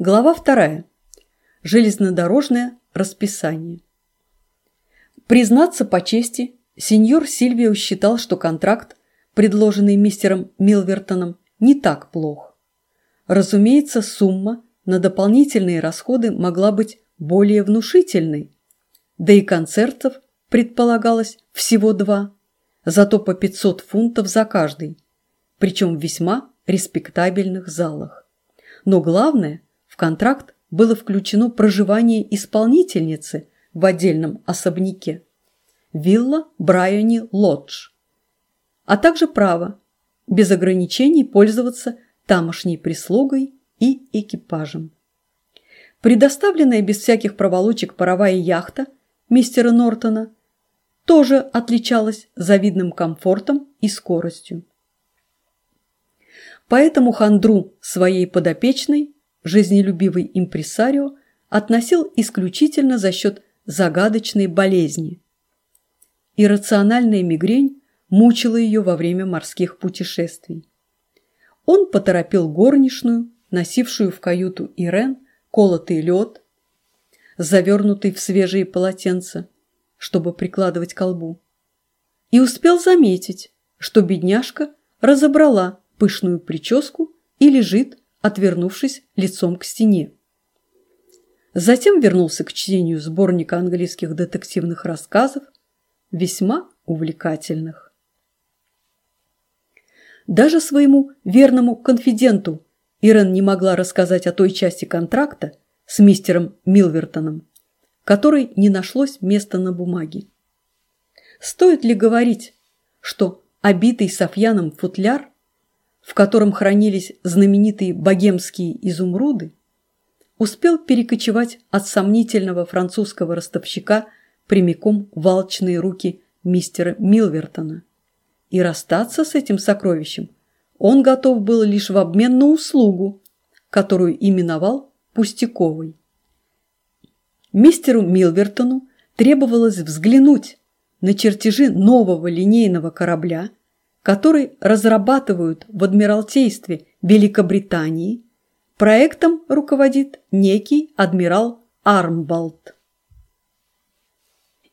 Глава вторая. Железнодорожное расписание. Признаться по чести, сеньор Сильвио считал, что контракт, предложенный мистером Милвертоном, не так плох. Разумеется, сумма на дополнительные расходы могла быть более внушительной, да и концертов предполагалось всего два, зато по 500 фунтов за каждый, причем в весьма респектабельных залах. Но главное – контракт было включено проживание исполнительницы в отдельном особняке вилла Брайани Лодж, а также право без ограничений пользоваться тамошней прислугой и экипажем. Предоставленная без всяких проволочек паровая яхта мистера Нортона тоже отличалась завидным комфортом и скоростью. Поэтому хандру своей подопечной жизнелюбивый импресарио относил исключительно за счет загадочной болезни. Иррациональная мигрень мучила ее во время морских путешествий. Он поторопил горничную, носившую в каюту Ирен колотый лед, завернутый в свежие полотенца, чтобы прикладывать к колбу, и успел заметить, что бедняжка разобрала пышную прическу и лежит, отвернувшись лицом к стене. Затем вернулся к чтению сборника английских детективных рассказов, весьма увлекательных. Даже своему верному конфиденту Ирен не могла рассказать о той части контракта с мистером Милвертоном, которой не нашлось места на бумаге. Стоит ли говорить, что обитый софьяном футляр в котором хранились знаменитые богемские изумруды, успел перекочевать от сомнительного французского ростовщика прямиком в алчные руки мистера Милвертона. И расстаться с этим сокровищем он готов был лишь в обмен на услугу, которую именовал пустяковой. Мистеру Милвертону требовалось взглянуть на чертежи нового линейного корабля, который разрабатывают в Адмиралтействе Великобритании, проектом руководит некий адмирал Армбалд.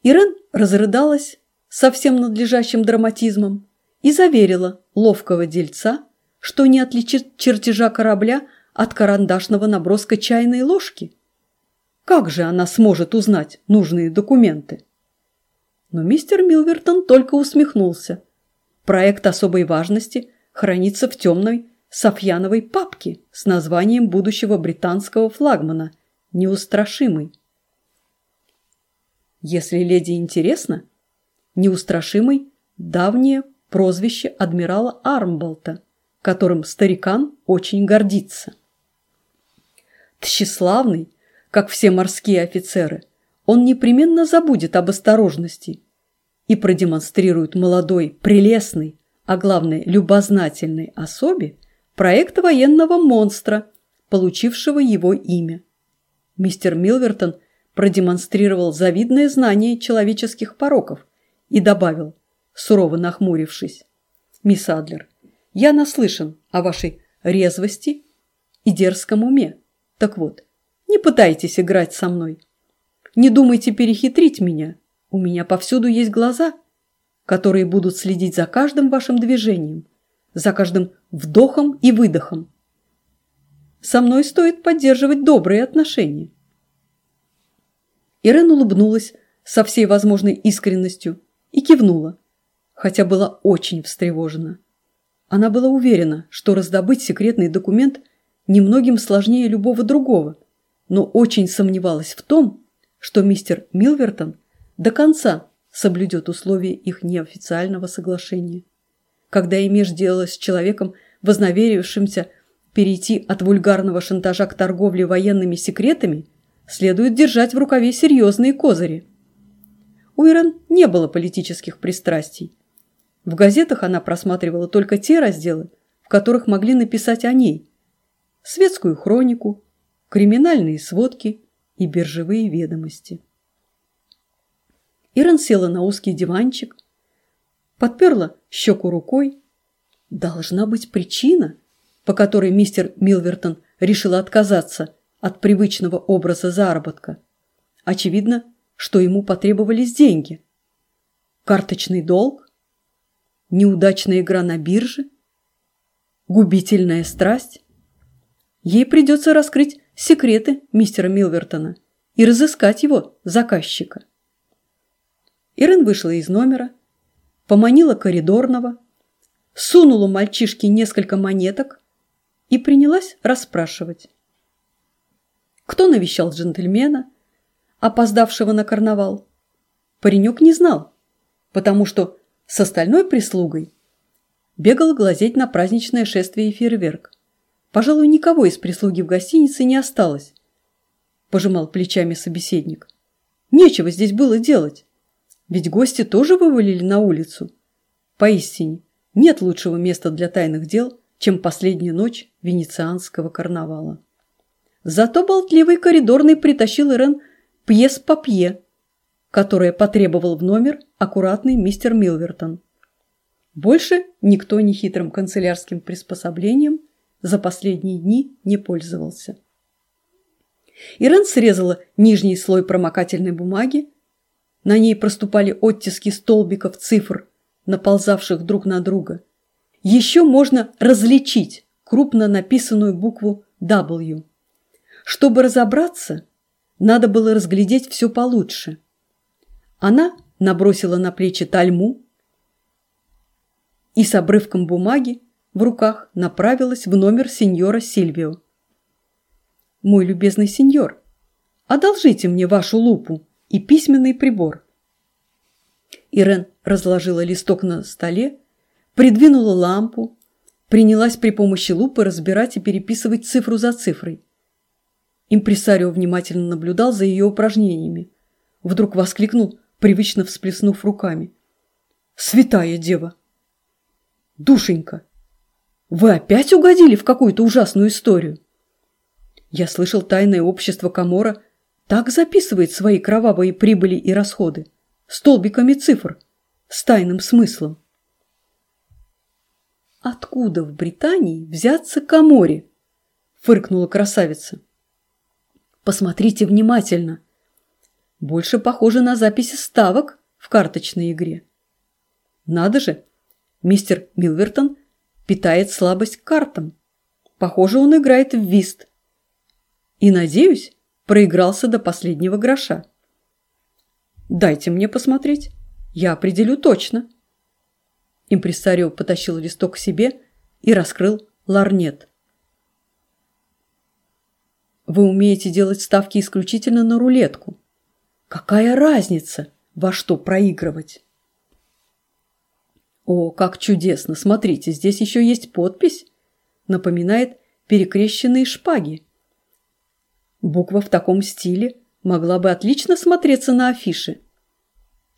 Ирен разрыдалась со всем надлежащим драматизмом и заверила ловкого дельца, что не отличит чертежа корабля от карандашного наброска чайной ложки. Как же она сможет узнать нужные документы? Но мистер Милвертон только усмехнулся – Проект особой важности хранится в темной Софьяновой папке с названием будущего британского флагмана «Неустрашимый». Если леди интересно, «Неустрашимый» – давнее прозвище адмирала Армболта, которым старикан очень гордится. Тщеславный, как все морские офицеры, он непременно забудет об осторожности и продемонстрирует молодой, прелестной, а главное, любознательной особе проект военного монстра, получившего его имя. Мистер Милвертон продемонстрировал завидное знание человеческих пороков и добавил, сурово нахмурившись, «Мисс Адлер, я наслышан о вашей резвости и дерзком уме. Так вот, не пытайтесь играть со мной. Не думайте перехитрить меня у меня повсюду есть глаза, которые будут следить за каждым вашим движением, за каждым вдохом и выдохом. Со мной стоит поддерживать добрые отношения. Ирен улыбнулась со всей возможной искренностью и кивнула, хотя была очень встревожена. Она была уверена, что раздобыть секретный документ немногим сложнее любого другого, но очень сомневалась в том, что мистер Милвертон – до конца соблюдет условия их неофициального соглашения. Когда имеешь дело с человеком, вознаверившимся перейти от вульгарного шантажа к торговле военными секретами, следует держать в рукаве серьезные козыри. У Ирен не было политических пристрастий. В газетах она просматривала только те разделы, в которых могли написать о ней. Светскую хронику, криминальные сводки и биржевые ведомости. Ирен села на узкий диванчик, подперла щеку рукой. Должна быть причина, по которой мистер Милвертон решил отказаться от привычного образа заработка. Очевидно, что ему потребовались деньги. Карточный долг? Неудачная игра на бирже? Губительная страсть? Ей придется раскрыть секреты мистера Милвертона и разыскать его, заказчика. Ирен вышла из номера, поманила коридорного, сунула мальчишке несколько монеток и принялась расспрашивать. Кто навещал джентльмена, опоздавшего на карнавал? Паренек не знал, потому что с остальной прислугой бегал глазеть на праздничное шествие и фейерверк. Пожалуй, никого из прислуги в гостинице не осталось, пожимал плечами собеседник. Нечего здесь было делать, ведь гости тоже вывалили на улицу. Поистине, нет лучшего места для тайных дел, чем последняя ночь венецианского карнавала. Зато болтливый коридорный притащил Ирен пьес-папье, которое потребовал в номер аккуратный мистер Милвертон. Больше никто нехитрым канцелярским приспособлением за последние дни не пользовался. Ирен срезала нижний слой промокательной бумаги. На ней проступали оттиски столбиков цифр, наползавших друг на друга. Еще можно различить крупно написанную букву W. Чтобы разобраться, надо было разглядеть все получше. Она набросила на плечи тальму и с обрывком бумаги в руках направилась в номер сеньора Сильвио. «Мой любезный сеньор, одолжите мне вашу лупу и письменный прибор». Ирен разложила листок на столе, придвинула лампу, принялась при помощи лупы разбирать и переписывать цифру за цифрой. Импресарио внимательно наблюдал за ее упражнениями. Вдруг воскликнул, привычно всплеснув руками. «Святая дева! Душенька! Вы опять угодили в какую-то ужасную историю?» Я слышал, тайное общество Камора так записывает свои кровавые прибыли и расходы, столбиками цифр, с тайным смыслом. «Откуда в Британии взяться Каморе?» – фыркнула красавица. Посмотрите внимательно. Больше похоже на записи ставок в карточной игре. Надо же, мистер Милвертон питает слабость к картам. Похоже, он играет в вист. И, надеюсь, проигрался до последнего гроша. Дайте мне посмотреть. Я определю точно. Импресарио потащил листок к себе и раскрыл ларнет. Вы умеете делать ставки исключительно на рулетку. Какая разница, во что проигрывать? О, как чудесно! Смотрите, здесь еще есть подпись. Напоминает перекрещенные шпаги. Буква в таком стиле могла бы отлично смотреться на афише.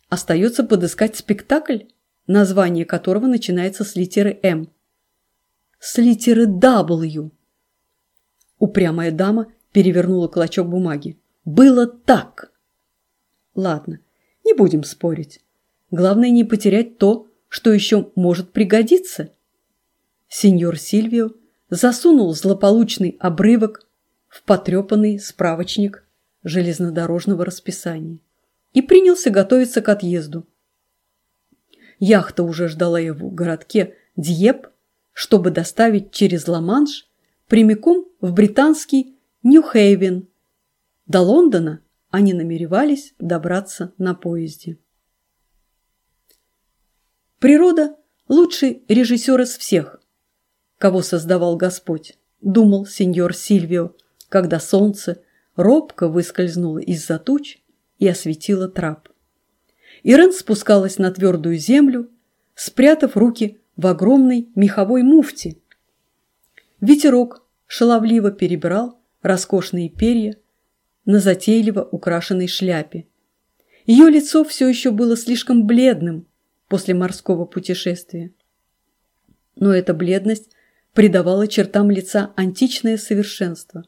Остается подыскать спектакль, название которого начинается с литеры «М». С литеры «W». Упрямая дама перевернула клочок бумаги. Было так. Ладно, не будем спорить. Главное не потерять то, что еще может пригодиться. Сеньор Сильвио засунул злополучный обрывок в потрепанный справочник железнодорожного расписания и принялся готовиться к отъезду. Яхта уже ждала его в городке Дьеп, чтобы доставить через Ла-Манш прямиком в британский Нью-Хейвен. До Лондона они намеревались добраться на поезде. Природа – лучший режиссер из всех, кого создавал Господь, думал сеньор Сильвио, когда солнце робко выскользнуло из-за туч и осветило трап. Ирен спускалась на твердую землю, спрятав руки в огромной меховой муфте. Ветерок шаловливо перебирал роскошные перья на затейливо украшенной шляпе. Ее лицо все еще было слишком бледным после морского путешествия. Но эта бледность придавала чертам лица античное совершенство.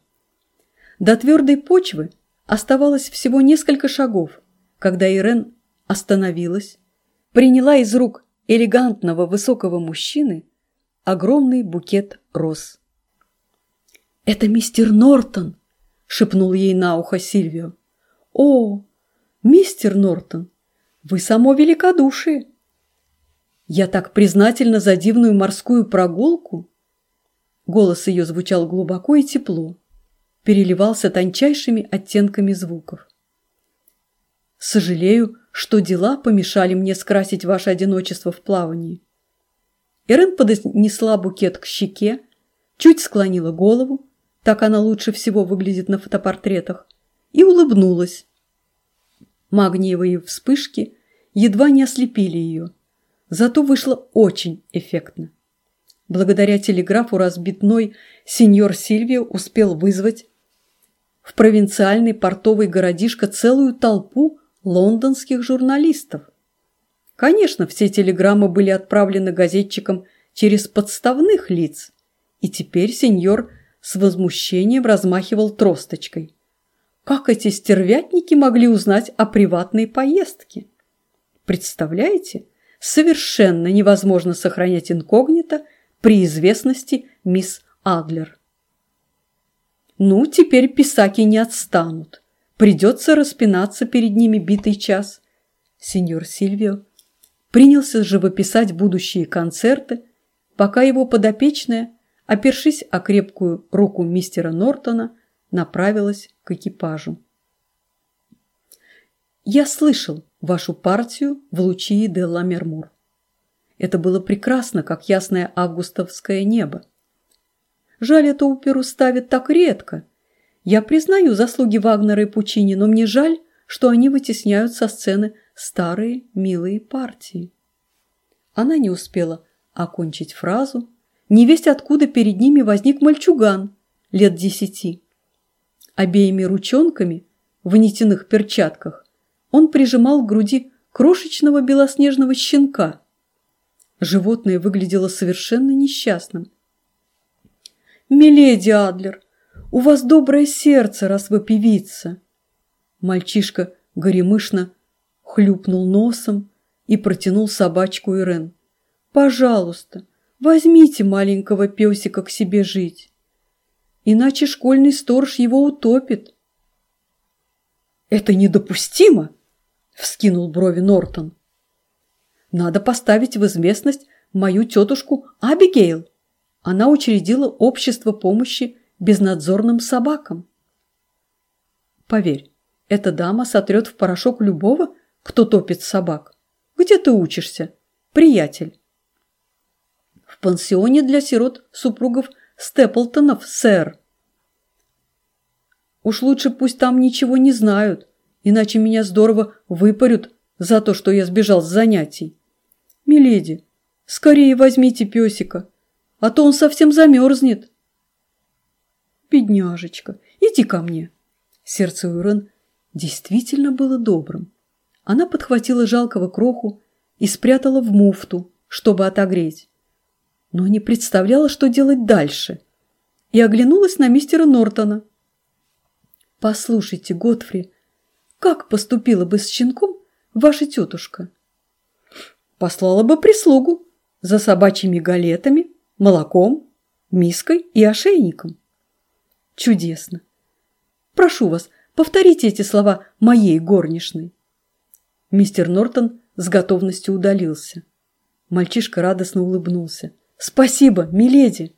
До твердой почвы оставалось всего несколько шагов, когда Ирен остановилась, приняла из рук элегантного высокого мужчины огромный букет роз. «Это мистер Нортон!» – шепнул ей на ухо Сильвио. «О, мистер Нортон, вы само великодушие! Я так признательна за дивную морскую прогулку!» Голос ее звучал глубоко и тепло, переливался тончайшими оттенками звуков. «Сожалею, что дела помешали мне скрасить ваше одиночество в плавании». Эрен поднесла букет к щеке, чуть склонила голову, так она лучше всего выглядит на фотопортретах, и улыбнулась. Магниевые вспышки едва не ослепили ее, зато вышло очень эффектно. Благодаря телеграфу разбитной сеньор Сильвио успел вызвать в провинциальный портовый городишко целую толпу лондонских журналистов. Конечно, все телеграммы были отправлены газетчикам через подставных лиц, и теперь сеньор с возмущением размахивал тросточкой. Как эти стервятники могли узнать о приватной поездке? Представляете, совершенно невозможно сохранять инкогнито при известности мисс Адлер. Ну, теперь писаки не отстанут. Придется распинаться перед ними битый час. Сеньор Сильвио принялся живописать будущие концерты, пока его подопечная, опершись о крепкую руку мистера Нортона, направилась к экипажу. «Я слышал вашу партию в Лучии де Ламермур. Это было прекрасно, как ясное августовское небо. Жаль, эту оперу ставят так редко. Я признаю заслуги Вагнера и Пучини, но мне жаль, что они вытесняют со сцены старые милые партии. Она не успела окончить фразу. Невесть откуда перед ними возник мальчуган лет десяти. Обеими ручонками в нитяных перчатках он прижимал к груди крошечного белоснежного щенка – Животное выглядело совершенно несчастным. «Миледи Адлер, у вас доброе сердце, раз вы певица!» Мальчишка горемышно хлюпнул носом и протянул собачку Ирен. «Пожалуйста, возьмите маленького песика к себе жить, иначе школьный сторож его утопит». «Это недопустимо!» – вскинул брови Нортон. Надо поставить в известность мою тетушку Абигейл. Она учредила общество помощи безнадзорным собакам. Поверь, эта дама сотрет в порошок любого, кто топит собак. Где ты учишься, приятель? В пансионе для сирот супругов Степлтонов, сэр. Уж лучше пусть там ничего не знают, иначе меня здорово выпарют за то, что я сбежал с занятий. «Миледи, скорее возьмите песика, а то он совсем замерзнет». «Бедняжечка, иди ко мне». Сердце Уирен действительно было добрым. Она подхватила жалкого кроху и спрятала в муфту, чтобы отогреть. Но не представляла, что делать дальше, и оглянулась на мистера Нортона. «Послушайте, Готфри, как поступила бы с щенком ваша тетушка?» послала бы прислугу за собачьими галетами, молоком, миской и ошейником. Чудесно. Прошу вас, повторите эти слова моей горничной. Мистер Нортон с готовностью удалился. Мальчишка радостно улыбнулся. «Спасибо, миледи!»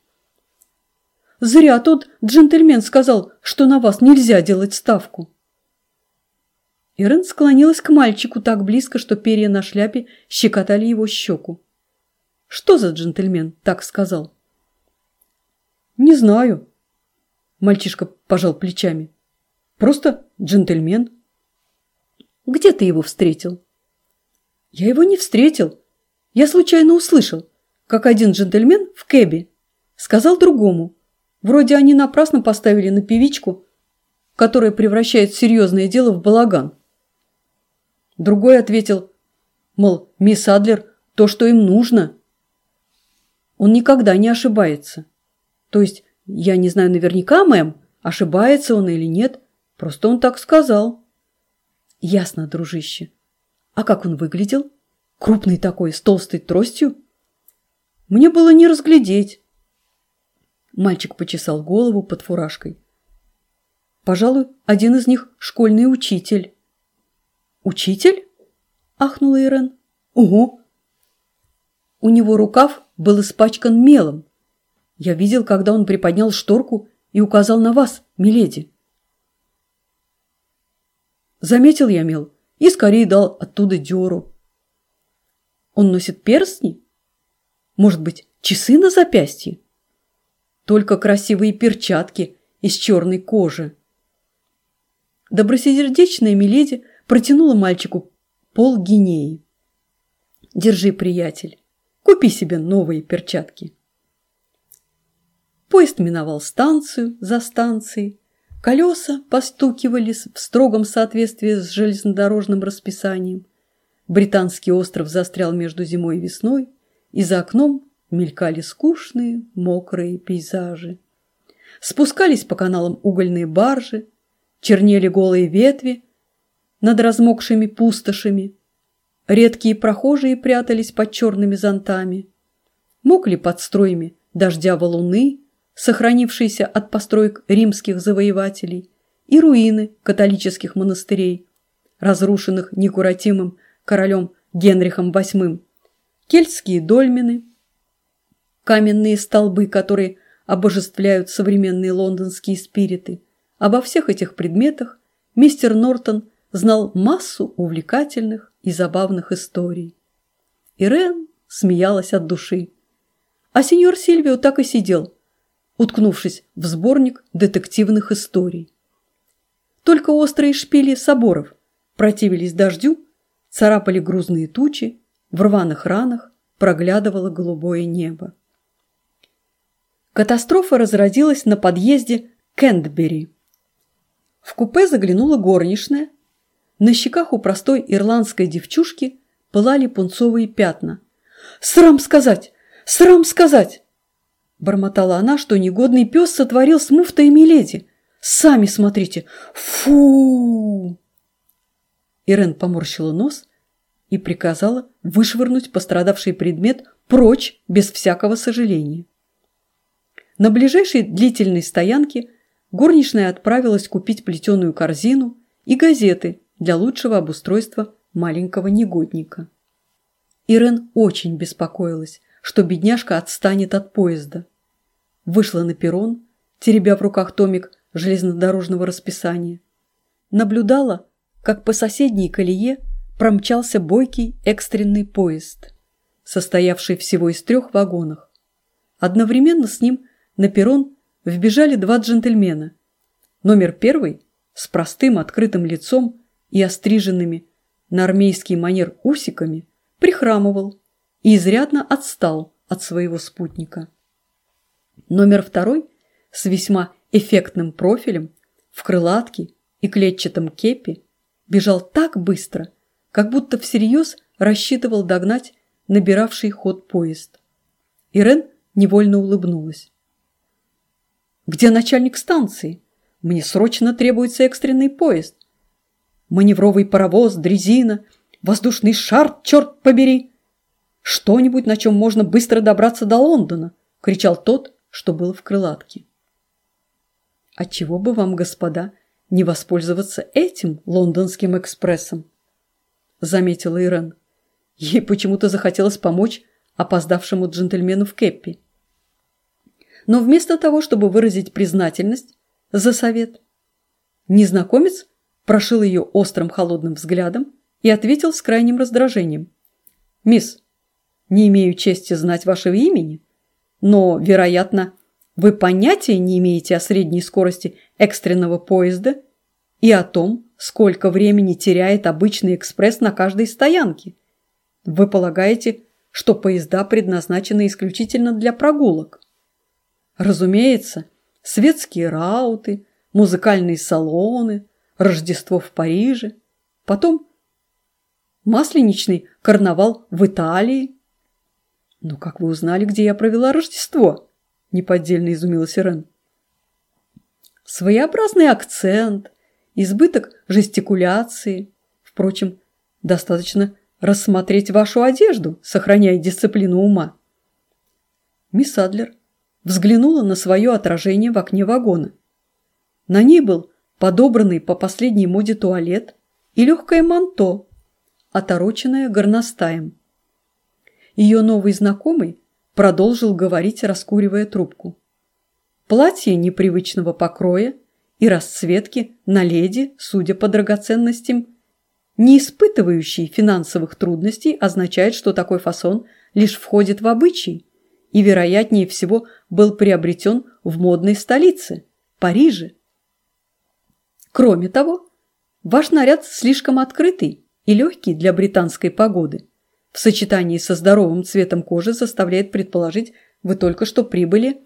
«Зря тот джентльмен сказал, что на вас нельзя делать ставку!» Ирен склонилась к мальчику так близко, что перья на шляпе щекотали его щеку. «Что за джентльмен?» – так сказал. «Не знаю». Мальчишка пожал плечами. «Просто джентльмен». «Где ты его встретил?» «Я его не встретил. Я случайно услышал, как один джентльмен в кэбе сказал другому. Вроде они напрасно поставили на певичку, которая превращает серьезное дело в балаган. Другой ответил, мол, мисс Адлер, то, что им нужно. Он никогда не ошибается. То есть, я не знаю наверняка, мэм, ошибается он или нет, просто он так сказал. Ясно, дружище. А как он выглядел? Крупный такой, с толстой тростью? Мне было не разглядеть. Мальчик почесал голову под фуражкой. Пожалуй, один из них – школьный учитель». «Учитель?» – ахнула Ирен. «Угу». У него рукав был испачкан мелом. Я видел, когда он приподнял шторку и указал на вас, миледи. Заметил я мел и скорее дал оттуда дёру. Он носит перстни? Может быть, часы на запястье? Только красивые перчатки из черной кожи. Добросердечная Миледи протянула мальчику пол гинеи. Держи, приятель, купи себе новые перчатки. Поезд миновал станцию за станцией, Колеса постукивали в строгом соответствии с железнодорожным расписанием. Британский остров застрял между зимой и весной, и за окном мелькали скучные, мокрые пейзажи. Спускались по каналам угольные баржи, чернели голые ветви над размокшими пустошами. Редкие прохожие прятались под черными зонтами. Мокли под строями дождя валуны, сохранившиеся от построек римских завоевателей, и руины католических монастырей, разрушенных некуратимым королем Генрихом VIII, кельтские дольмены, каменные столбы, которые обожествляют современные лондонские спириты. Обо всех этих предметах мистер Нортон знал массу увлекательных и забавных историй. Ирен смеялась от души. А сеньор Сильвио так и сидел, уткнувшись в сборник детективных историй. Только острые шпили соборов противились дождю, царапали грузные тучи, в рваных ранах проглядывало голубое небо. Катастрофа разразилась на подъезде Кентбери. В купе заглянула горничная. На щеках у простой ирландской девчушки пылали пунцовые пятна. «Срам сказать! Срам сказать!» Бормотала она, что негодный пес сотворил с муфтой Миледи. Сами смотрите. Фу! Ирен поморщила нос и приказала вышвырнуть пострадавший предмет прочь без всякого сожаления. На ближайшей длительной стоянке горничная отправилась купить плетеную корзину и газеты для лучшего обустройства маленького негодника. Ирен очень беспокоилась, что бедняжка отстанет от поезда вышла на перрон, теребя в руках томик железнодорожного расписания. Наблюдала, как по соседней колее промчался бойкий экстренный поезд, состоявший всего из трех вагонов. Одновременно с ним на перрон вбежали два джентльмена. Номер первый с простым открытым лицом и остриженными на армейский манер усиками прихрамывал и изрядно отстал от своего спутника. Номер второй с весьма эффектным профилем, в крылатке и клетчатом кепи бежал так быстро, как будто всерьез рассчитывал догнать набиравший ход поезд. Ирен невольно улыбнулась. «Где начальник станции? Мне срочно требуется экстренный поезд. Маневровый паровоз, дрезина, воздушный шар, черт побери! Что-нибудь, на чем можно быстро добраться до Лондона!» – кричал тот, что было в крылатке. Отчего бы вам, господа, не воспользоваться этим лондонским экспрессом? Заметила Ирен. Ей почему-то захотелось помочь опоздавшему джентльмену в кеппи. Но вместо того, чтобы выразить признательность за совет, незнакомец прошил ее острым холодным взглядом и ответил с крайним раздражением. «Мисс, не имею чести знать вашего имени, но, вероятно, вы понятия не имеете о средней скорости экстренного поезда и о том, сколько времени теряет обычный экспресс на каждой стоянке. Вы полагаете, что поезда предназначены исключительно для прогулок. Разумеется, светские рауты, музыкальные салоны, Рождество в Париже, потом масленичный карнавал в Италии, «Но как вы узнали, где я провела Рождество?» – неподдельно изумилась Ирен. «Своеобразный акцент, избыток жестикуляции. Впрочем, достаточно рассмотреть вашу одежду, сохраняя дисциплину ума». Мисс Адлер взглянула на свое отражение в окне вагона. На ней был подобранный по последней моде туалет и легкое манто, отороченное горностаем. Ее новый знакомый продолжил говорить, раскуривая трубку. Платье непривычного покроя и расцветки на леди, судя по драгоценностям, не испытывающий финансовых трудностей, означает, что такой фасон лишь входит в обычай и, вероятнее всего, был приобретен в модной столице – Париже. Кроме того, ваш наряд слишком открытый и легкий для британской погоды. В сочетании со здоровым цветом кожи заставляет предположить, вы только что прибыли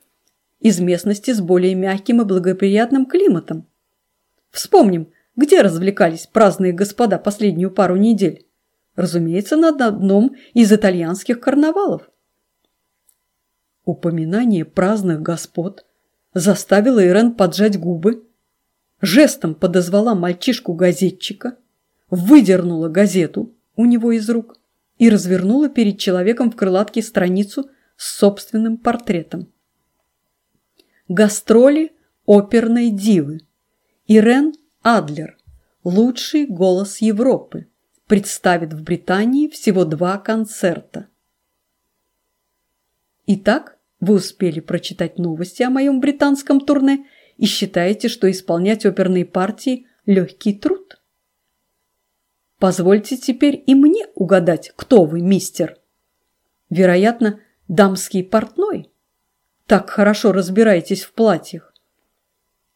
из местности с более мягким и благоприятным климатом. Вспомним, где развлекались праздные господа последнюю пару недель. Разумеется, на одном из итальянских карнавалов. Упоминание праздных господ заставило Ирен поджать губы, жестом подозвала мальчишку-газетчика, выдернула газету у него из рук и развернула перед человеком в крылатке страницу с собственным портретом. Гастроли оперной дивы. Ирен Адлер, лучший голос Европы, представит в Британии всего два концерта. Итак, вы успели прочитать новости о моем британском турне и считаете, что исполнять оперные партии – легкий труд? Позвольте теперь и мне угадать, кто вы, мистер. Вероятно, дамский портной. Так хорошо разбираетесь в платьях.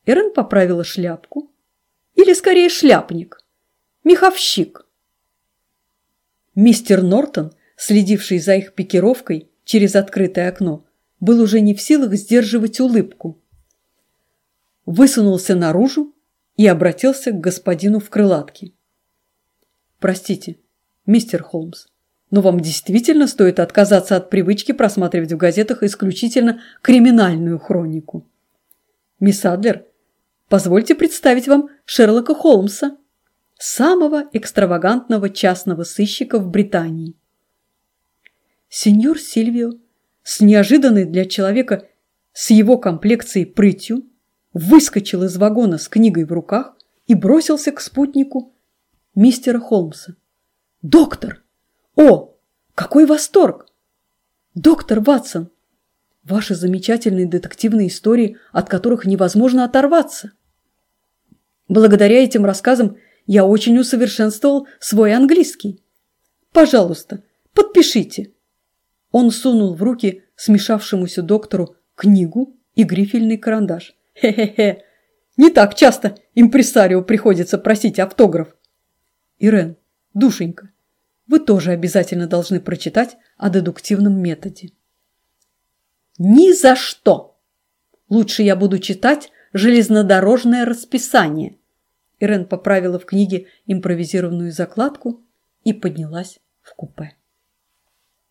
Эрен поправила шляпку. Или скорее шляпник. Меховщик. Мистер Нортон, следивший за их пикировкой через открытое окно, был уже не в силах сдерживать улыбку. Высунулся наружу и обратился к господину в крылатке. «Простите, мистер Холмс, но вам действительно стоит отказаться от привычки просматривать в газетах исключительно криминальную хронику. Мисс Адлер, позвольте представить вам Шерлока Холмса, самого экстравагантного частного сыщика в Британии. Сеньор Сильвио, с неожиданной для человека с его комплекцией прытью, выскочил из вагона с книгой в руках и бросился к спутнику мистера Холмса. «Доктор! О, какой восторг! Доктор Ватсон! Ваши замечательные детективные истории, от которых невозможно оторваться!» Благодаря этим рассказам я очень усовершенствовал свой английский. Пожалуйста, подпишите. Он сунул в руки смешавшемуся доктору книгу и грифельный карандаш. Хе-хе-хе. Не так часто импресарио приходится просить автограф. Ирен, душенька, вы тоже обязательно должны прочитать о дедуктивном методе. Ни за что! Лучше я буду читать железнодорожное расписание. Ирен поправила в книге импровизированную закладку и поднялась в купе.